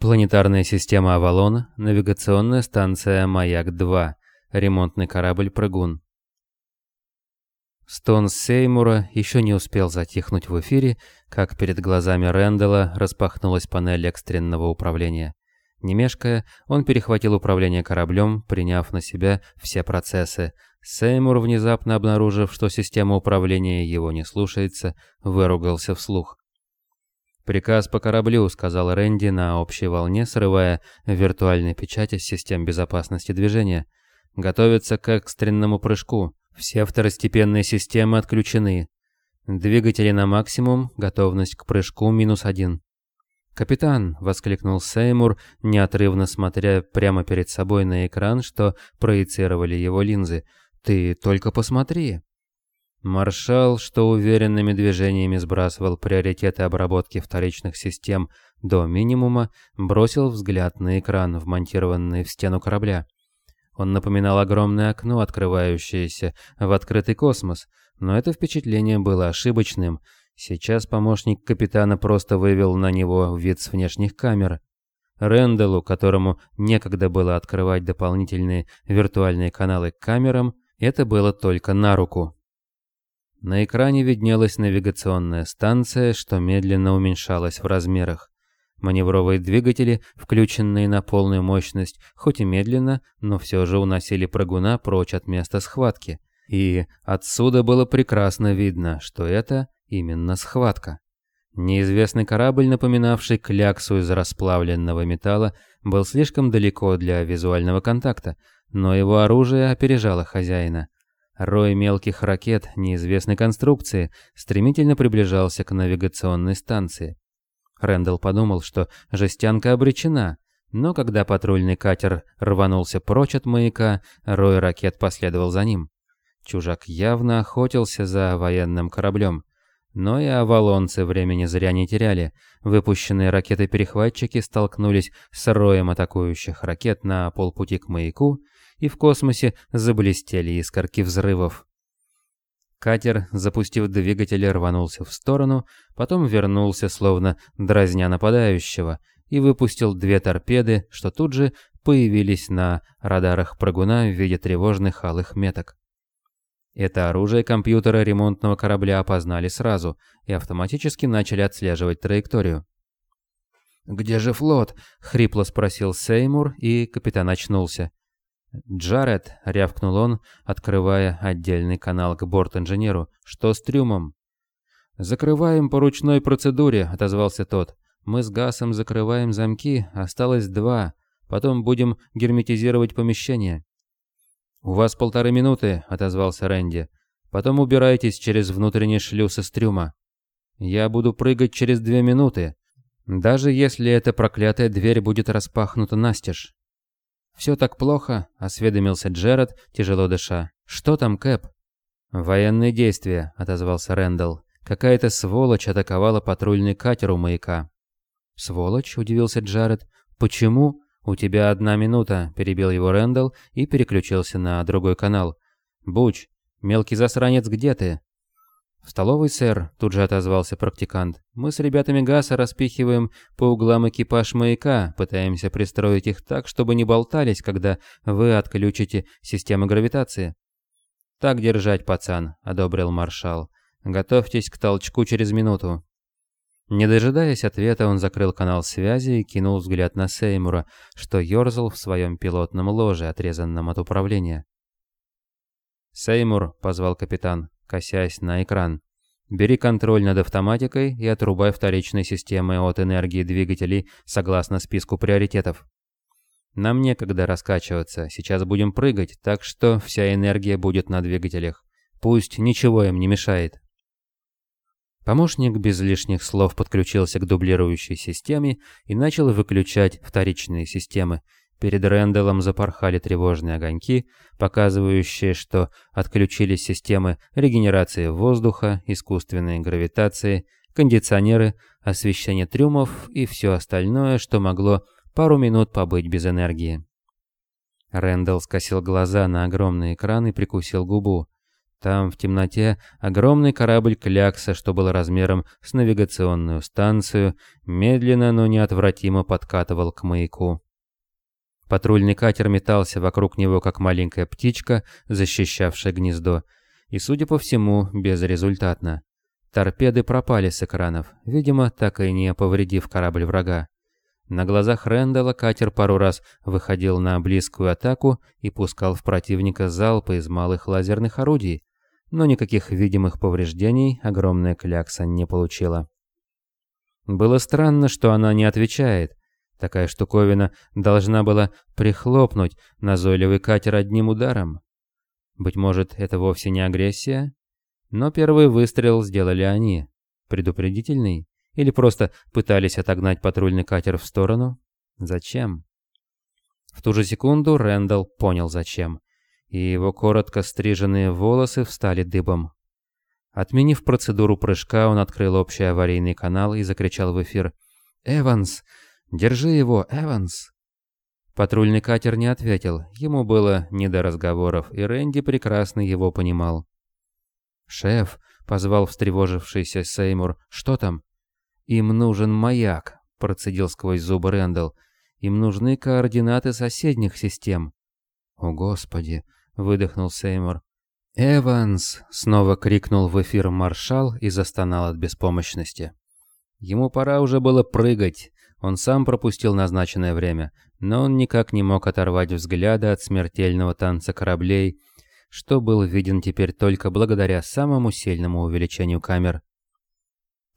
Планетарная система Авалон, навигационная станция «Маяк-2», ремонтный корабль «Прыгун». Стон Сеймура еще не успел затихнуть в эфире, как перед глазами Рэндалла распахнулась панель экстренного управления. Не мешкая, он перехватил управление кораблем, приняв на себя все процессы. Сеймур, внезапно обнаружив, что система управления его не слушается, выругался вслух. «Приказ по кораблю», — сказал Рэнди на общей волне, срывая виртуальные печати с систем безопасности движения. «Готовиться к экстренному прыжку. Все второстепенные системы отключены. Двигатели на максимум, готовность к прыжку минус один». «Капитан!» — воскликнул Сеймур, неотрывно смотря прямо перед собой на экран, что проецировали его линзы. «Ты только посмотри!» Маршал, что уверенными движениями сбрасывал приоритеты обработки вторичных систем до минимума, бросил взгляд на экран, вмонтированный в стену корабля. Он напоминал огромное окно, открывающееся в открытый космос, но это впечатление было ошибочным. Сейчас помощник капитана просто вывел на него вид с внешних камер. Рэндаллу, которому некогда было открывать дополнительные виртуальные каналы к камерам, это было только на руку. На экране виднелась навигационная станция, что медленно уменьшалась в размерах. Маневровые двигатели, включенные на полную мощность, хоть и медленно, но все же уносили прыгуна прочь от места схватки. И отсюда было прекрасно видно, что это именно схватка. Неизвестный корабль, напоминавший кляксу из расплавленного металла, был слишком далеко для визуального контакта, но его оружие опережало хозяина. Рой мелких ракет неизвестной конструкции стремительно приближался к навигационной станции. Рэндалл подумал, что жестянка обречена, но когда патрульный катер рванулся прочь от маяка, рой ракет последовал за ним. Чужак явно охотился за военным кораблем. Но и авалонцы времени зря не теряли. Выпущенные ракеты-перехватчики столкнулись с роем атакующих ракет на полпути к маяку, и в космосе заблестели искорки взрывов. Катер, запустив двигатель, рванулся в сторону, потом вернулся, словно дразня нападающего, и выпустил две торпеды, что тут же появились на радарах прыгуна в виде тревожных алых меток. Это оружие компьютера ремонтного корабля опознали сразу и автоматически начали отслеживать траекторию. «Где же флот?» — хрипло спросил Сеймур, и капитан очнулся. «Джаред», — рявкнул он, открывая отдельный канал к борт-инженеру, — «что с трюмом?» «Закрываем по ручной процедуре», — отозвался тот. «Мы с Гасом закрываем замки, осталось два. Потом будем герметизировать помещение». «У вас полторы минуты», — отозвался Рэнди. «Потом убирайтесь через внутренний шлюз из трюма. Я буду прыгать через две минуты, даже если эта проклятая дверь будет распахнута настежь». «Все так плохо?» – осведомился Джеред, тяжело дыша. «Что там, Кэп?» «Военные действия», – отозвался Рэндалл. «Какая-то сволочь атаковала патрульный катер у маяка». «Сволочь?» – удивился Джаред. «Почему?» «У тебя одна минута», – перебил его Рэндалл и переключился на другой канал. «Буч, мелкий засранец, где ты?» «В столовой, сэр», — тут же отозвался практикант. «Мы с ребятами ГАСа распихиваем по углам экипаж маяка, пытаемся пристроить их так, чтобы не болтались, когда вы отключите систему гравитации». «Так держать, пацан», — одобрил маршал. «Готовьтесь к толчку через минуту». Не дожидаясь ответа, он закрыл канал связи и кинул взгляд на Сеймура, что ерзал в своем пилотном ложе, отрезанном от управления. «Сеймур», — позвал капитан, косясь на экран. Бери контроль над автоматикой и отрубай вторичные системы от энергии двигателей согласно списку приоритетов. Нам некогда раскачиваться, сейчас будем прыгать, так что вся энергия будет на двигателях. Пусть ничего им не мешает. Помощник без лишних слов подключился к дублирующей системе и начал выключать вторичные системы, Перед Рэндаллом запорхали тревожные огоньки, показывающие, что отключились системы регенерации воздуха, искусственной гравитации, кондиционеры, освещение трюмов и все остальное, что могло пару минут побыть без энергии. Рэндалл скосил глаза на огромный экран и прикусил губу. Там, в темноте, огромный корабль «Клякса», что был размером с навигационную станцию, медленно, но неотвратимо подкатывал к маяку. Патрульный катер метался вокруг него, как маленькая птичка, защищавшая гнездо, и, судя по всему, безрезультатно. Торпеды пропали с экранов, видимо, так и не повредив корабль врага. На глазах Рэндала катер пару раз выходил на близкую атаку и пускал в противника залпы из малых лазерных орудий, но никаких видимых повреждений огромная клякса не получила. Было странно, что она не отвечает. Такая штуковина должна была прихлопнуть назойливый катер одним ударом. Быть может, это вовсе не агрессия? Но первый выстрел сделали они. Предупредительный? Или просто пытались отогнать патрульный катер в сторону? Зачем? В ту же секунду Рэндалл понял зачем, и его коротко стриженные волосы встали дыбом. Отменив процедуру прыжка, он открыл общий аварийный канал и закричал в эфир «Эванс! Держи его, Эванс!» Патрульный катер не ответил, ему было не до разговоров, и Рэнди прекрасно его понимал. «Шеф!» — позвал встревожившийся Сеймур. «Что там?» «Им нужен маяк», — процедил сквозь зубы Рэндалл. «Им нужны координаты соседних систем». «О, Господи!» — выдохнул Сеймур. «Эванс!» — снова крикнул в эфир маршал и застонал от беспомощности. Ему пора уже было прыгать. Он сам пропустил назначенное время, но он никак не мог оторвать взгляда от смертельного танца кораблей, что был виден теперь только благодаря самому сильному увеличению камер.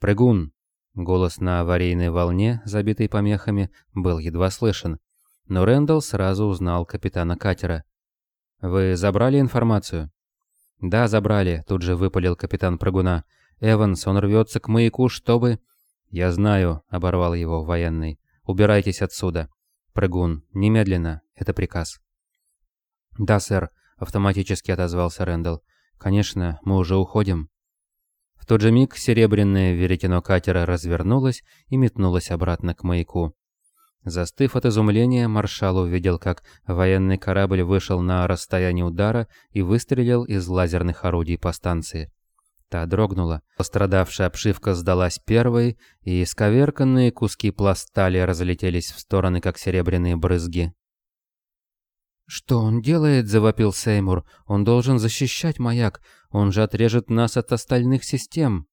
«Прыгун!» Голос на аварийной волне, забитой помехами, был едва слышен, но Рэндалл сразу узнал капитана катера. «Вы забрали информацию?» «Да, забрали», — тут же выпалил капитан прыгуна. «Эванс, он рвется к маяку, чтобы...» «Я знаю», — оборвал его военный. «Убирайтесь отсюда». «Прыгун, немедленно. Это приказ». «Да, сэр», — автоматически отозвался Рэндалл. «Конечно, мы уже уходим». В тот же миг серебряное веретено катера развернулось и метнулось обратно к маяку. Застыв от изумления, маршал увидел, как военный корабль вышел на расстояние удара и выстрелил из лазерных орудий по станции. Та дрогнула, пострадавшая обшивка сдалась первой, и исковерканные куски пластали разлетелись в стороны, как серебряные брызги. «Что он делает?» – завопил Сеймур. «Он должен защищать маяк. Он же отрежет нас от остальных систем».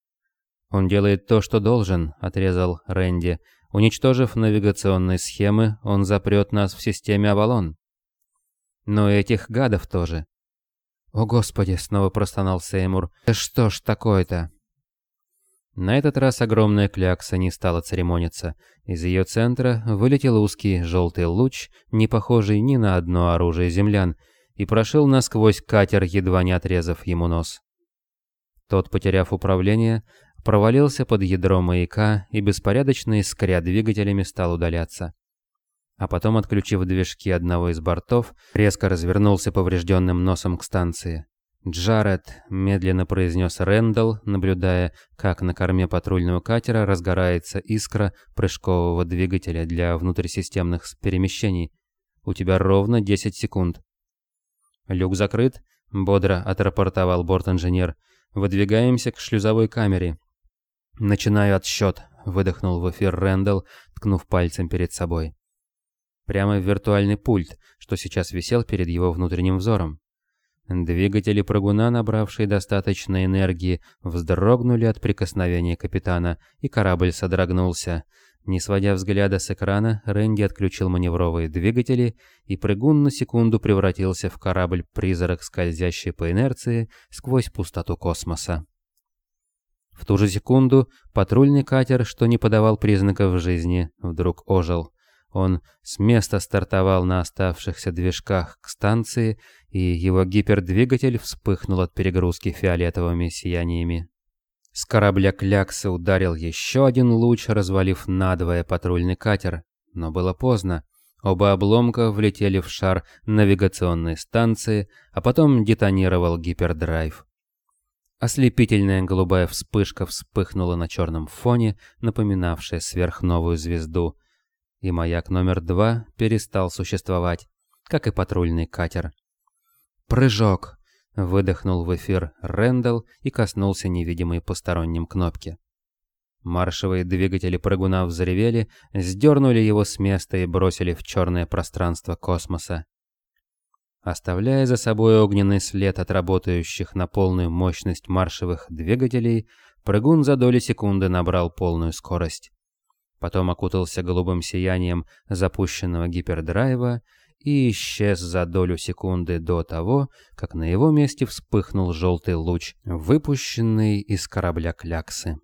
«Он делает то, что должен», – отрезал Рэнди. «Уничтожив навигационные схемы, он запрет нас в системе Авалон». «Но этих гадов тоже». «О, Господи!» – снова простонал Сеймур. «Да что ж такое-то?» На этот раз огромная клякса не стала церемониться. Из ее центра вылетел узкий желтый луч, не похожий ни на одно оружие землян, и прошел насквозь катер, едва не отрезав ему нос. Тот, потеряв управление, провалился под ядро маяка и беспорядочно искря двигателями стал удаляться. А потом, отключив движки одного из бортов, резко развернулся поврежденным носом к станции. «Джаред», — медленно произнес Рэндалл, наблюдая, как на корме патрульного катера разгорается искра прыжкового двигателя для внутрисистемных перемещений. «У тебя ровно 10 секунд». «Люк закрыт», — бодро отрапортовал борт-инженер. «Выдвигаемся к шлюзовой камере». «Начинаю отсчет», — выдохнул в эфир Рэндалл, ткнув пальцем перед собой. Прямо в виртуальный пульт, что сейчас висел перед его внутренним взором. Двигатели прыгуна, набравшие достаточно энергии, вздрогнули от прикосновения капитана, и корабль содрогнулся. Не сводя взгляда с экрана, Рэнди отключил маневровые двигатели, и прыгун на секунду превратился в корабль-призрак, скользящий по инерции сквозь пустоту космоса. В ту же секунду патрульный катер, что не подавал признаков жизни, вдруг ожил. Он с места стартовал на оставшихся движках к станции, и его гипердвигатель вспыхнул от перегрузки фиолетовыми сияниями. С корабля Клякса ударил еще один луч, развалив надвое патрульный катер. Но было поздно. Оба обломка влетели в шар навигационной станции, а потом детонировал гипердрайв. Ослепительная голубая вспышка вспыхнула на черном фоне, напоминавшая сверхновую звезду — и маяк номер два перестал существовать, как и патрульный катер. Прыжок. Выдохнул в эфир Рэндалл и коснулся невидимой посторонним кнопки. Маршевые двигатели прыгуна взревели, сдернули его с места и бросили в черное пространство космоса. Оставляя за собой огненный след от работающих на полную мощность маршевых двигателей, прыгун за доли секунды набрал полную скорость. Потом окутался голубым сиянием запущенного гипердрайва и исчез за долю секунды до того, как на его месте вспыхнул желтый луч, выпущенный из корабля Кляксы.